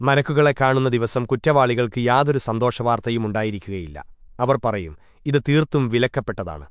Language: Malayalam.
മരക്കുകളെ കാണുന്ന ദിവസം കുറ്റവാളികൾക്ക് യാതൊരു സന്തോഷവാർത്തയും ഉണ്ടായിരിക്കുകയില്ല. അവർ പറയും ഇത് തീർത്തും വിലക്കപ്പെട്ടതാണ്.